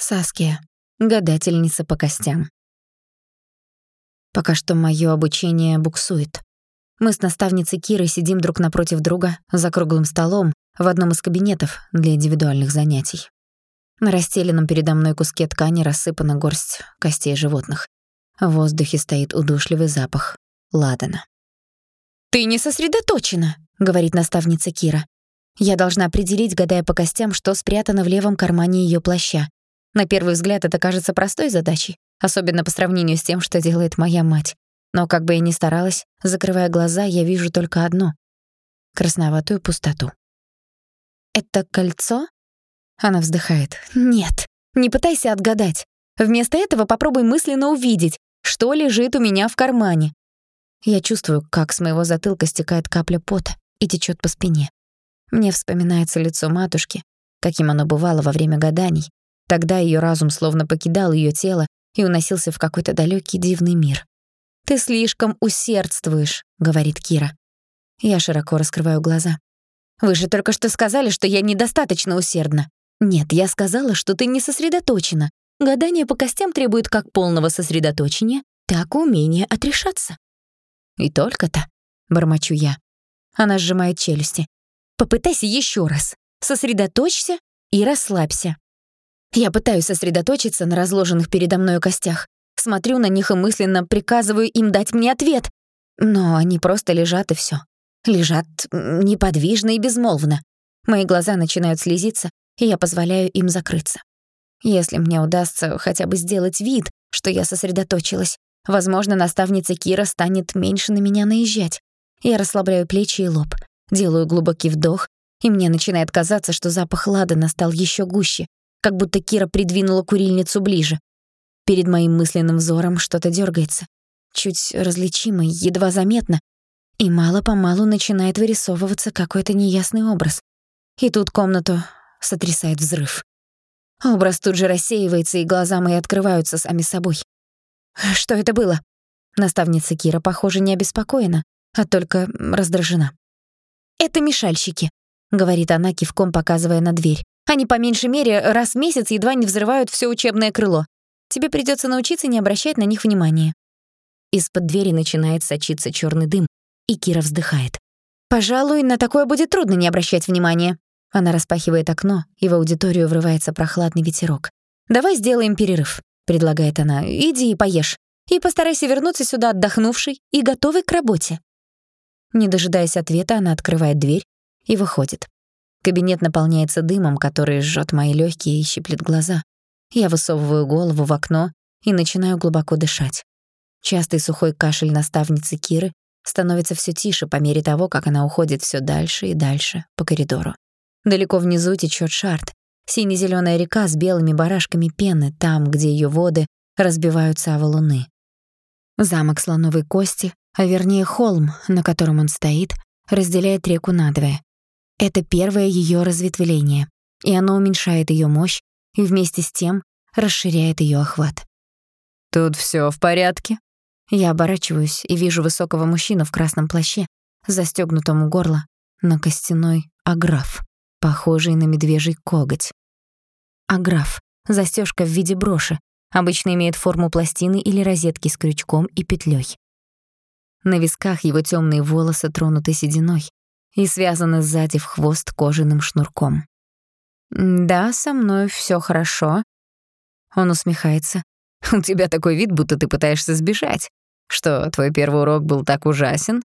Саския, гадательница по костям. Пока что моё обучение буксует. Мы с наставницей Кирой сидим друг напротив друга за круглым столом в одном из кабинетов для индивидуальных занятий. На расстеленном передо мной куске ткани рассыпана горсть костей животных. В воздухе стоит удушливый запах ладана. «Ты не сосредоточена», — говорит наставница Кира. Я должна определить, гадая по костям, что спрятано в левом кармане её плаща. На первый взгляд это кажется простой задачей, особенно по сравнению с тем, что делает моя мать. Но как бы я ни старалась, закрывая глаза, я вижу только одно — красноватую пустоту. «Это кольцо?» Она вздыхает. «Нет, не пытайся отгадать. Вместо этого попробуй мысленно увидеть, что лежит у меня в кармане». Я чувствую, как с моего затылка стекает капля пота и течёт по спине. Мне вспоминается лицо матушки, каким оно бывало во время гаданий, Тогда её разум словно покидал её тело и уносился в какой-то далёкий дивный мир. «Ты слишком усердствуешь», — говорит Кира. Я широко раскрываю глаза. «Вы же только что сказали, что я недостаточно усердна». «Нет, я сказала, что ты не сосредоточена. Гадание по костям требует как полного сосредоточения, так и умения отрешаться». «И только-то», — бормочу я. Она сжимает челюсти. «Попытайся ещё раз. Сосредоточься и расслабься». Я пытаюсь сосредоточиться на разложенных передо мной костях. Смотрю на них и мысленно приказываю им дать мне ответ. Но они просто лежат и всё. Лежат неподвижно и безмолвно. Мои глаза начинают слезиться, и я позволяю им закрыться. Если мне удастся хотя бы сделать вид, что я сосредоточилась, возможно, наставница Кира станет меньше на меня наезжать. Я расслабляю плечи и лоб, делаю глубокий вдох, и мне начинает казаться, что запах ладана стал ещё гуще, как будто Кира придвинула курильницу ближе. Перед моим мысленным взором что-то дёргается, чуть различимо, едва заметно, и мало-помалу начинает вырисовываться какой-то неясный образ. И тут комнату сотрясает взрыв. Образ тут же рассеивается, и глаза мои открываются сами собой. Что это было? Наставница Кира, похоже, не обеспокоена, а только раздражена. «Это мешальщики», — говорит она, кивком показывая на дверь. Они по меньшей мере раз в месяц едва не взрывают всё учебное крыло. Тебе придётся научиться не обращать на них внимания». Из-под двери начинает сочиться чёрный дым, и Кира вздыхает. «Пожалуй, на такое будет трудно не обращать внимания». Она распахивает окно, и в аудиторию врывается прохладный ветерок. «Давай сделаем перерыв», — предлагает она. «Иди и поешь. И постарайся вернуться сюда отдохнувший и готовый к работе». Не дожидаясь ответа, она открывает дверь и выходит. Кабинет наполняется дымом, который жжет мои легкие и щиплет глаза. Я высовываю голову в окно и начинаю глубоко дышать. Частый сухой кашель наставницы Киры становится все тише по мере того, как она уходит все дальше и дальше по коридору. Далеко внизу течет шарт, сине зеленая река с белыми барашками пены там, где ее воды разбиваются о валуны. Замок слоновой кости, а вернее холм, на котором он стоит, разделяет реку надвое. Это первое ее разветвление, и оно уменьшает ее мощь и вместе с тем расширяет ее охват. «Тут все в порядке?» Я оборачиваюсь и вижу высокого мужчину в красном плаще, застегнутом у горла, на костяной аграф, похожий на медвежий коготь. Аграф — застежка в виде броши, обычно имеет форму пластины или розетки с крючком и петлей. На висках его темные волосы тронуты сединой, и связаны сзади в хвост кожаным шнурком. «Да, со мной всё хорошо». Он усмехается. «У тебя такой вид, будто ты пытаешься сбежать. Что, твой первый урок был так ужасен?»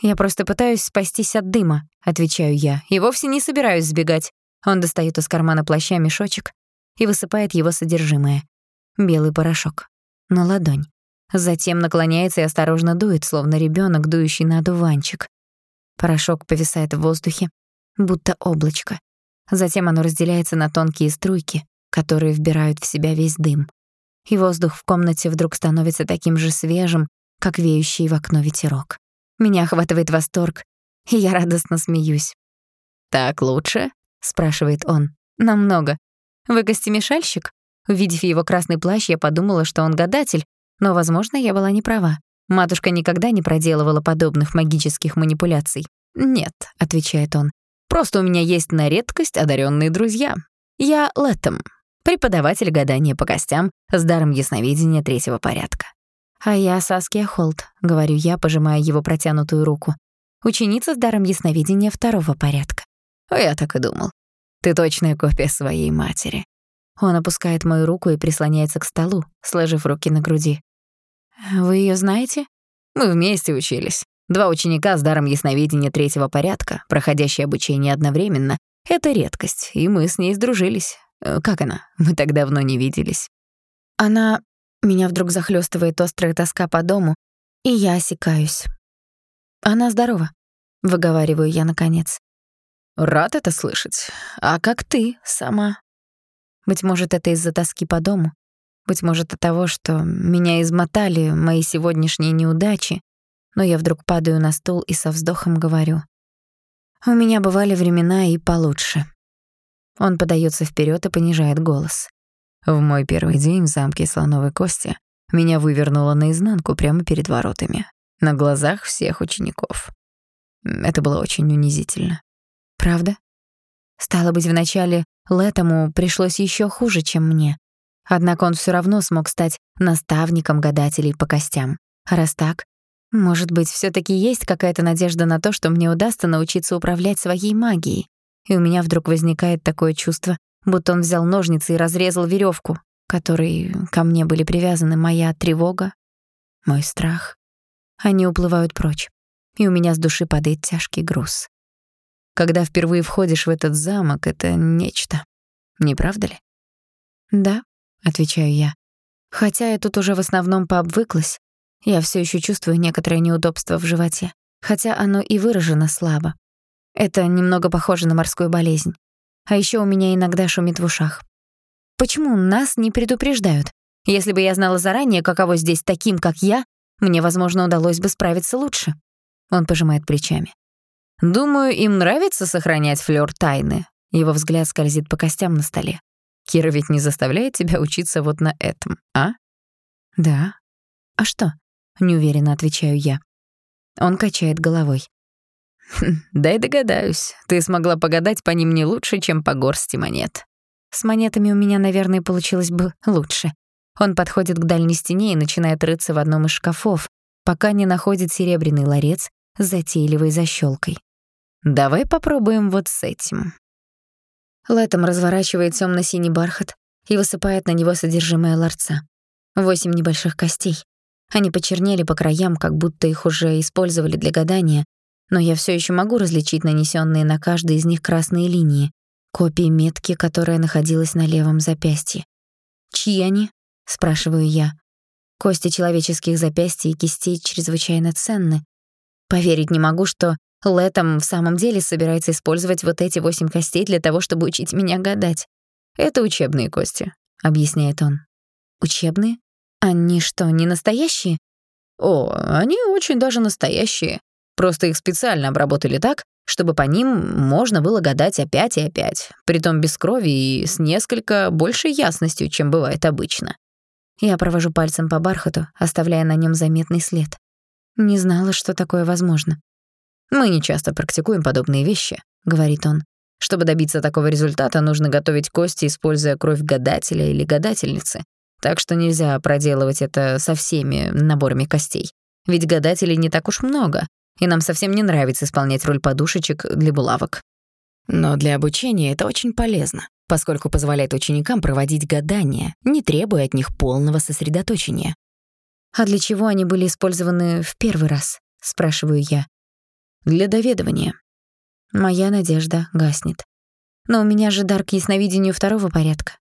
«Я просто пытаюсь спастись от дыма», — отвечаю я, «и вовсе не собираюсь сбегать». Он достаёт из кармана плаща мешочек и высыпает его содержимое. Белый порошок. На ладонь. Затем наклоняется и осторожно дует, словно ребёнок, дующий на одуванчик. Порошок повисает в воздухе, будто облачко. Затем оно разделяется на тонкие струйки, которые вбирают в себя весь дым. И воздух в комнате вдруг становится таким же свежим, как веющий в окно ветерок. Меня охватывает восторг, и я радостно смеюсь. «Так лучше?» — спрашивает он. «Намного. Вы гостемешальщик?» Увидев его красный плащ, я подумала, что он гадатель, но, возможно, я была не права. Матушка никогда не проделывала подобных магических манипуляций. «Нет», — отвечает он, — «просто у меня есть на редкость одаренные друзья. Я Лэттем. преподаватель гадания по костям с даром ясновидения третьего порядка. А я Саския Холт, говорю я, пожимая его протянутую руку. Ученица с даром ясновидения второго порядка. Я так и думал. Ты точная копия своей матери. Он опускает мою руку и прислоняется к столу, сложив руки на груди. Вы ее знаете? Мы вместе учились. Два ученика с даром ясновидения третьего порядка, проходящие обучение одновременно, — это редкость, и мы с ней сдружились. Э, как она? Мы так давно не виделись. Она... Меня вдруг захлестывает острая тоска по дому, и я осекаюсь. Она здорова, выговариваю я наконец. Рад это слышать. А как ты сама? Быть может, это из-за тоски по дому. Быть может, от того, что меня измотали мои сегодняшние неудачи, но я вдруг падаю на стул и со вздохом говорю. У меня бывали времена и получше. Он подается вперед и понижает голос. В мой первый день в замке Слоновой Кости меня вывернуло наизнанку прямо перед воротами, на глазах всех учеников. Это было очень унизительно. Правда? Стало быть, вначале Летому пришлось еще хуже, чем мне. Однако он все равно смог стать наставником гадателей по костям. А раз так, может быть, все таки есть какая-то надежда на то, что мне удастся научиться управлять своей магией. И у меня вдруг возникает такое чувство, будто он взял ножницы и разрезал веревку, которой ко мне были привязаны моя тревога, мой страх. Они уплывают прочь, и у меня с души падает тяжкий груз. Когда впервые входишь в этот замок, это нечто. Не правда ли? Да, отвечаю я. Хотя я тут уже в основном пообвыклась, я все еще чувствую некоторое неудобство в животе, хотя оно и выражено слабо. Это немного похоже на морскую болезнь. А еще у меня иногда шумит в ушах. Почему нас не предупреждают? Если бы я знала заранее, каково здесь таким, как я, мне, возможно, удалось бы справиться лучше. Он пожимает плечами. Думаю, им нравится сохранять флёр тайны. Его взгляд скользит по костям на столе. Кира ведь не заставляет тебя учиться вот на этом, а? Да. А что? Неуверенно отвечаю я. Он качает головой. Хм, дай догадаюсь, ты смогла погадать по ним не лучше, чем по горсти монет. С монетами у меня, наверное, получилось бы лучше. Он подходит к дальней стене и начинает рыться в одном из шкафов, пока не находит серебряный ларец с затейливой защёлкой. Давай попробуем вот с этим. Летом разворачивает тёмно-синий бархат и высыпает на него содержимое ларца. Восемь небольших костей. Они почернели по краям, как будто их уже использовали для гадания, но я всё ещё могу различить нанесённые на каждой из них красные линии, копии метки, которая находилась на левом запястье. «Чьи они?» — спрашиваю я. Кости человеческих запястий и кистей чрезвычайно ценны. Поверить не могу, что Летом в самом деле собирается использовать вот эти восемь костей для того, чтобы учить меня гадать. Это учебные кости, объясняет он. Учебные? Они что, не настоящие? О, они очень даже настоящие. Просто их специально обработали так, чтобы по ним можно было гадать опять и опять, притом без крови и с несколько большей ясностью, чем бывает обычно. Я провожу пальцем по бархату, оставляя на нем заметный след. Не знала, что такое возможно. «Мы не часто практикуем подобные вещи», — говорит он. «Чтобы добиться такого результата, нужно готовить кости, используя кровь гадателя или гадательницы. Так что нельзя проделывать это со всеми наборами костей. Ведь гадателей не так уж много, и нам совсем не нравится исполнять роль подушечек для булавок. Но для обучения это очень полезно, поскольку позволяет ученикам проводить гадания, не требуя от них полного сосредоточения. «А для чего они были использованы в первый раз?» — спрашиваю я для доведывания. Моя надежда гаснет. Но у меня же дар к ясновидению второго порядка,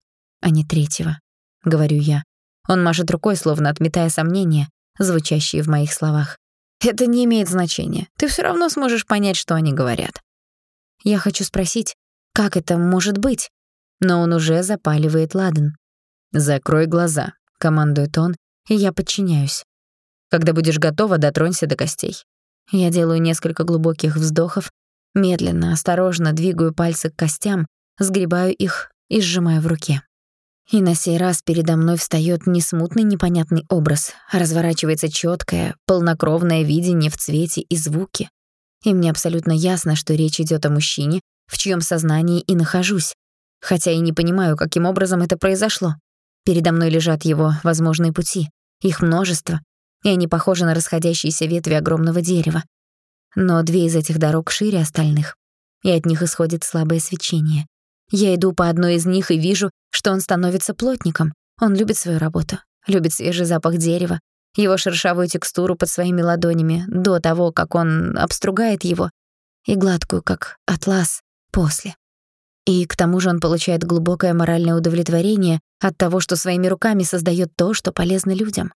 а не третьего, говорю я. Он машет рукой, словно отметая сомнения, звучащие в моих словах. Это не имеет значения. Ты все равно сможешь понять, что они говорят. Я хочу спросить, как это может быть? Но он уже запаливает ладан. «Закрой глаза», — командует он, и я подчиняюсь. «Когда будешь готова, дотронься до костей. Я делаю несколько глубоких вздохов, медленно, осторожно двигаю пальцы к костям, сгребаю их и сжимаю в руке. И на сей раз передо мной встаёт не смутный непонятный образ, а разворачивается чёткое, полнокровное видение в цвете и звуке. И мне абсолютно ясно, что речь идёт о мужчине, в чьём сознании и нахожусь. хотя и не понимаю, каким образом это произошло. Передо мной лежат его возможные пути, их множество, и они похожи на расходящиеся ветви огромного дерева. Но две из этих дорог шире остальных, и от них исходит слабое свечение. Я иду по одной из них и вижу, что он становится плотником. Он любит свою работу, любит свежий запах дерева, его шершавую текстуру под своими ладонями до того, как он обстругает его, и гладкую, как атлас, после. И к тому же он получает глубокое моральное удовлетворение от того, что своими руками создает то, что полезно людям.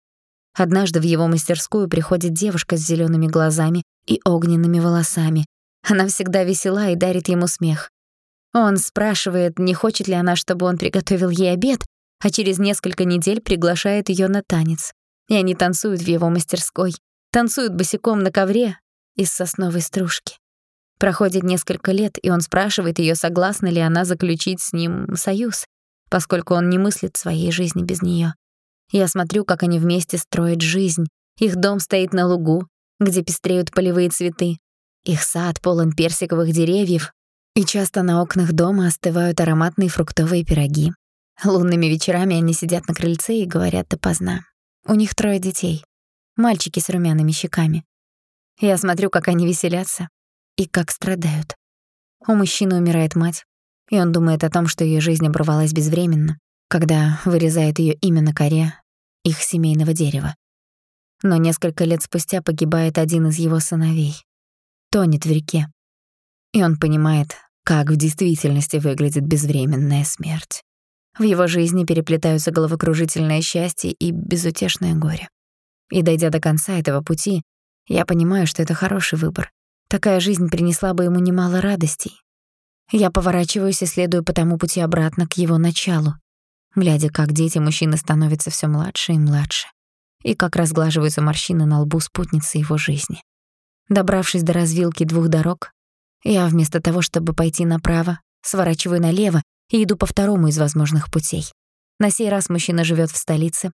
Однажды в его мастерскую приходит девушка с зелеными глазами и огненными волосами. Она всегда весела и дарит ему смех. Он спрашивает, не хочет ли она, чтобы он приготовил ей обед, а через несколько недель приглашает ее на танец. И они танцуют в его мастерской, танцуют босиком на ковре из сосновой стружки. Проходит несколько лет, и он спрашивает ее, согласна ли она заключить с ним союз, поскольку он не мыслит своей жизни без нее. Я смотрю, как они вместе строят жизнь. Их дом стоит на лугу, где пестреют полевые цветы. Их сад полон персиковых деревьев, и часто на окнах дома остывают ароматные фруктовые пироги. Лунными вечерами они сидят на крыльце и говорят допоздна. У них трое детей. Мальчики с румяными щеками. Я смотрю, как они веселятся, и как страдают. У мужчины умирает мать, и он думает о том, что ее жизнь оборвалась безвременно, когда вырезает ее имя на коре их семейного дерева. Но несколько лет спустя погибает один из его сыновей. Тонет в реке. И он понимает, как в действительности выглядит безвременная смерть. В его жизни переплетаются головокружительное счастье и безутешное горе. И дойдя до конца этого пути, я понимаю, что это хороший выбор. Такая жизнь принесла бы ему немало радостей. Я поворачиваюсь и следую по тому пути обратно к его началу, глядя, как дети мужчины становятся все младше и младше, и как разглаживаются морщины на лбу спутницы его жизни. Добравшись до развилки двух дорог, я вместо того, чтобы пойти направо, сворачиваю налево и иду по второму из возможных путей. На сей раз мужчина живет в столице,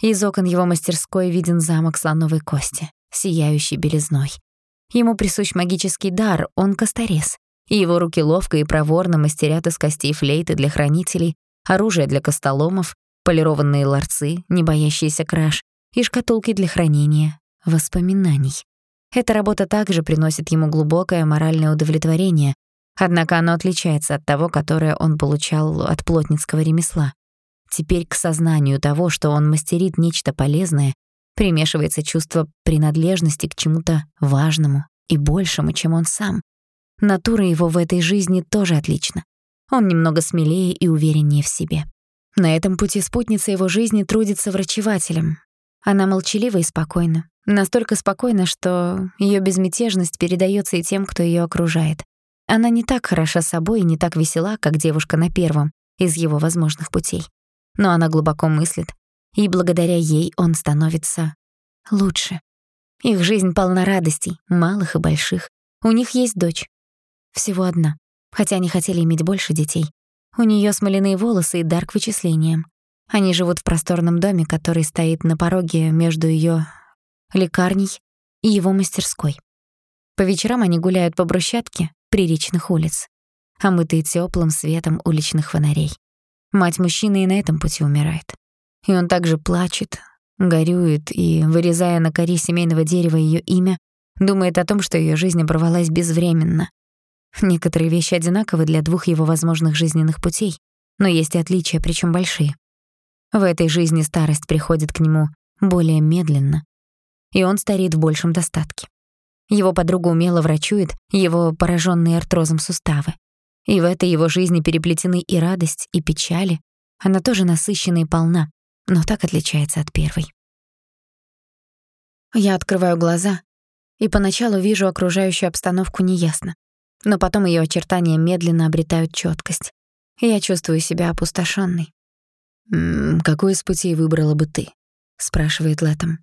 и из окон его мастерской виден замок слоновой кости, сияющий белизной. Ему присущ магический дар, он косторез. И его руки ловко и проворно мастерят из костей флейты для хранителей, оружие для костоломов, полированные ларцы, не боящиеся краж, и шкатулки для хранения воспоминаний. Эта работа также приносит ему глубокое моральное удовлетворение, однако оно отличается от того, которое он получал от плотницкого ремесла. Теперь к сознанию того, что он мастерит нечто полезное, примешивается чувство принадлежности к чему-то важному и большему, чем он сам. Натура его в этой жизни тоже отлична. Он немного смелее и увереннее в себе. На этом пути спутница его жизни трудится врачевателем. Она молчалива и спокойна. Настолько спокойна, что ее безмятежность передается и тем, кто ее окружает. Она не так хороша собой и не так весела, как девушка на первом из его возможных путей. Но она глубоко мыслит, и благодаря ей он становится лучше. Их жизнь полна радостей, малых и больших. У них есть дочь. Всего одна. Хотя они хотели иметь больше детей. У нее смоляные волосы и дар к вычислениям. Они живут в просторном доме, который стоит на пороге между ее лекарней и его мастерской. По вечерам они гуляют по брусчатке приречных улиц, омытые теплым светом уличных фонарей. Мать мужчины и на этом пути умирает. И он также плачет, горюет и, вырезая на коре семейного дерева ее имя, думает о том, что ее жизнь оборвалась безвременно. Некоторые вещи одинаковы для двух его возможных жизненных путей, но есть и отличия, причем большие. В этой жизни старость приходит к нему более медленно, и он стареет в большем достатке. Его подруга умело врачует его пораженные артрозом суставы. И в этой его жизни переплетены и радость, и печали. Она тоже насыщена и полна, но так отличается от первой. Я открываю глаза и поначалу вижу окружающую обстановку неясно, но потом ее очертания медленно обретают четкость. я чувствую себя опустошенной. «М -м, «Какой из путей выбрала бы ты?» — спрашивает Лэтом.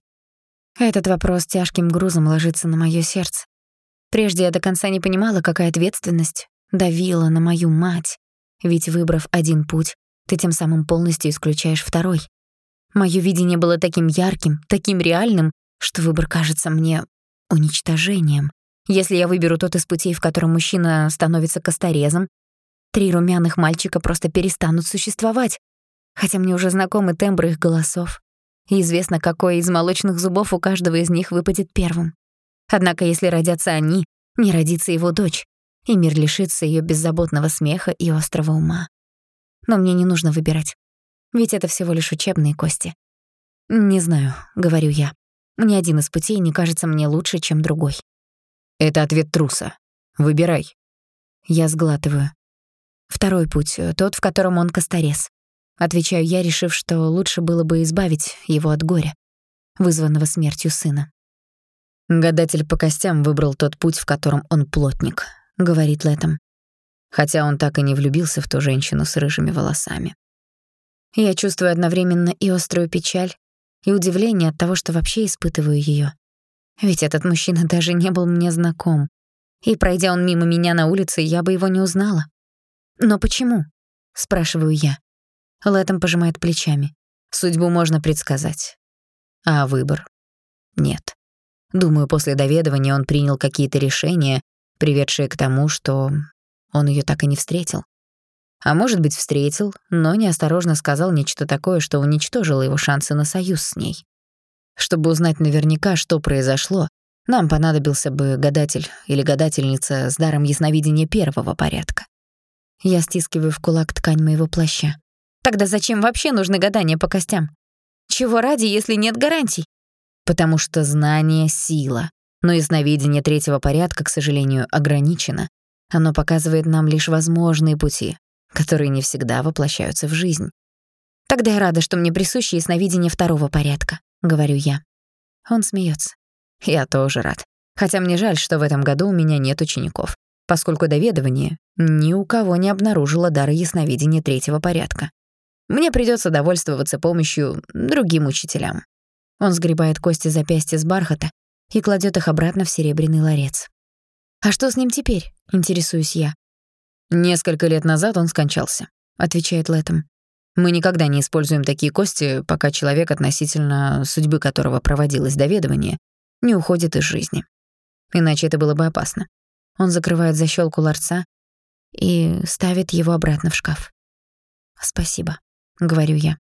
Этот вопрос тяжким грузом ложится на моё сердце. Прежде я до конца не понимала, какая ответственность давила на мою мать, ведь выбрав один путь, ты тем самым полностью исключаешь второй. Моё видение было таким ярким, таким реальным, что выбор кажется мне уничтожением. Если я выберу тот из путей, в котором мужчина становится косторезом, Три румяных мальчика просто перестанут существовать, хотя мне уже знакомы тембры их голосов, и известно, какой из молочных зубов у каждого из них выпадет первым. Однако если родятся они, не родится его дочь, и мир лишится ее беззаботного смеха и острого ума. Но мне не нужно выбирать, ведь это всего лишь учебные кости. «Не знаю», — говорю я. «Ни один из путей не кажется мне лучше, чем другой». «Это ответ труса. Выбирай». Я сглатываю. Второй путь, э, тот, в котором он косторез. Отвечаю я, решив, что лучше было бы избавить его от горя, вызванного смертью сына. «Гадатель по костям выбрал тот путь, в котором он плотник», — говорит Лэтом. Хотя он так и не влюбился в ту женщину с рыжими волосами. Я чувствую одновременно и острую печаль, и удивление от того, что вообще испытываю её. Ведь этот мужчина даже не был мне знаком. И пройдя он мимо меня на улице, я бы его не узнала. «Но почему?» — спрашиваю я. Лэтом пожимает плечами. Судьбу можно предсказать. А выбор? Нет. Думаю, после доведывания он принял какие-то решения, приведшие к тому, что он её так и не встретил. А может быть, встретил, но неосторожно сказал нечто такое, что уничтожило его шансы на союз с ней. Чтобы узнать наверняка, что произошло, нам понадобился бы гадатель или гадательница с даром ясновидения первого порядка. Я стискиваю в кулак ткань моего плаща. Тогда зачем вообще нужны гадания по костям? Чего ради, если нет гарантий? Потому что знание — сила. Но ясновидение третьего порядка, к сожалению, ограничено. Оно показывает нам лишь возможные пути, которые не всегда воплощаются в жизнь. Тогда я рада, что мне присуще ясновидение второго порядка, говорю я. Он смеется. Я тоже рад. Хотя мне жаль, что в этом году у меня нет учеников, поскольку доведывание ни у кого не обнаружило дара ясновидения третьего порядка. Мне придется довольствоваться помощью другим учителям. Он сгребает кости запястья с бархата и кладет их обратно в серебряный ларец. «А что с ним теперь?» — интересуюсь я. «Несколько лет назад он скончался», — отвечает Лэттем. «Мы никогда не используем такие кости, пока человек, относительно судьбы которого проводилось доведывание, не уходит из жизни. Иначе это было бы опасно». Он закрывает защёлку ларца и ставит его обратно в шкаф. «Спасибо», — говорю я.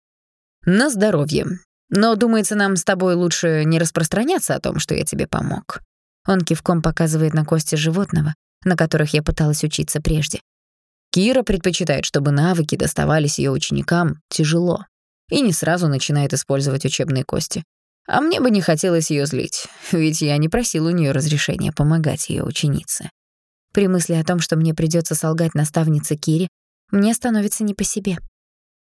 «На здоровье. Но, думается, нам с тобой лучше не распространяться о том, что я тебе помог». Он кивком показывает на кости животного, на которых я пыталась учиться прежде. Кира предпочитает, чтобы навыки доставались ее ученикам тяжело и не сразу начинает использовать учебные кости. А мне бы не хотелось ее злить, ведь я не просил у нее разрешения помогать ее ученице. При мысли о том, что мне придется солгать наставнице Кире, мне становится не по себе.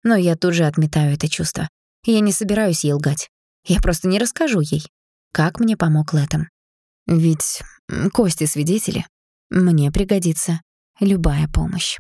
Но я тут же отметаю это чувство. Я не собираюсь ей лгать. Я просто не расскажу ей, как мне помог Лэтом. Ведь кости свидетели. Мне пригодится любая помощь.